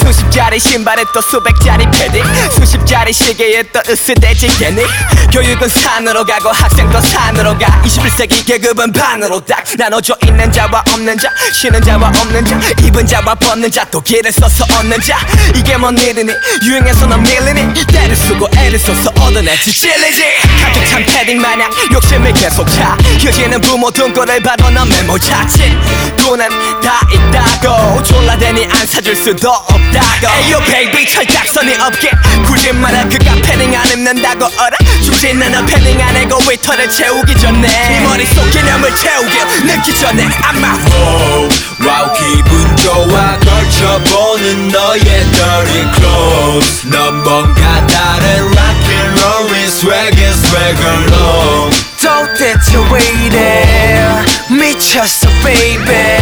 수십 자리 신발에 또 수백 자리 패딩. 수십 자리 시계에 또 으스대지 예닉. 교육은 산으로 가고 학생도 산으로 가. 21세기 계급은 반으로 딱 나눠져 있는 자와 없는 자 쉬는 자와 없는 자 입은 자와 벗는 자 또 길을 써서 얻는 자. 이게 뭔 일이니? 유행해서 넌 밀리니? 때를 쓰고 애를 써서 얻어내지. 찔리지? 가득 찬 패딩 마냥 욕심을 계속 차. 휴지는 부모 등골을 봐도 넌 메모 자칫 친구는 다 있다고. 졸라대니 안 사줄 수도 없다고. Ayo baby 철딱서니 없게. 굴지 말어 그깟 패딩 안 입는다고. 얼어 죽진 않어 패딩 안에 거위털을 채우기 전에 네 머릿속 개념을 채우길 늦기 전에 아마 Oh, wow 기분 좋아 걸쳐보는 너의 dirty clothes. 넌 뭔가 다른 rock and roll인 swag and swagger long 도대체 왜 이래 미쳤어 baby.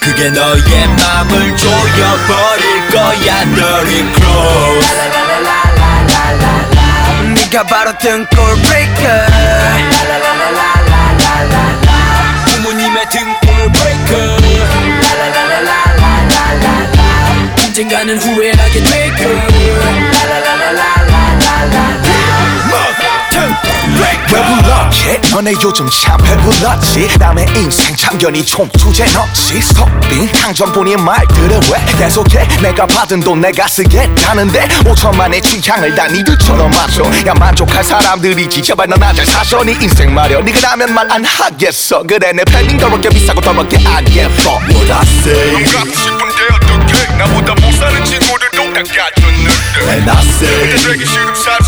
그게 너의 맘을 조여버릴 거야 dirty clothes 네가 바로 등골 breaker 부모님의 등골 breaker 언젠가는 후회하게 될 왜 불렀지? 너네 요즘 참 배불렀지. 남의 인생 참견이 좀 주제 넣지. 스톱빈 당전뿐인 말들을 왜 계속해? 내가 받은 돈 내가 쓰겠다는데 5천만의 취향을 다 니들처럼 마셔 야 만족할 사람들이지. 제발 넌 아잘 사셔 네 인생 말여 네가 나면 말 안 하겠어. 그래 내 팬딩 더럽게 비싸고 더럽게 안 예뻐 What I say 갖고 싶은데 어떡해? 나보다 못 사는 친구들도 다 갖췄는데. And I say 되기 싫음 사소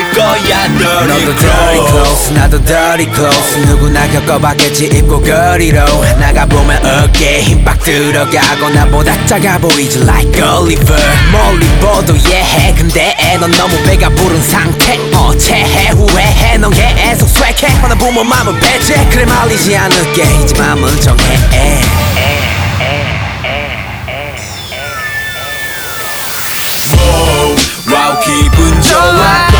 거야 dirty 너도 dirty clothes 나도 dirty clothes. 누구나 겪어봤겠지 입고 거리로. 나가보면 어깨에 힘빡 들어가고 나보다 작아 보이지 like Oliver. 멀리 보도 예해. 근데 넌 너무 배가 부른 상태. 어체해 후회해. 넌 계속 swag해 하나 부모 맘은 배제. 그래 말리지 않을게. 이제 맘은 정해. 와우 기분 좋아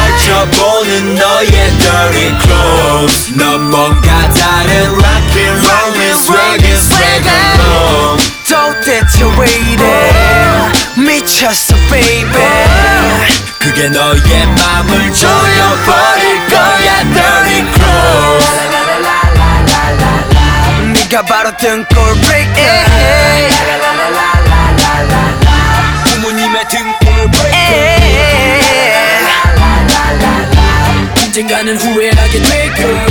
걸쳐보는 너의 dirty clothes 넌 뭔가 다른 rock and rollin swag and swagger long 도대체 왜 이래 미쳤어 baby 그게 너의 맘을 조여버릴 거야 dirty clothes 네가 바로 등골 breaker 부 언젠가는 후회하게 될 거야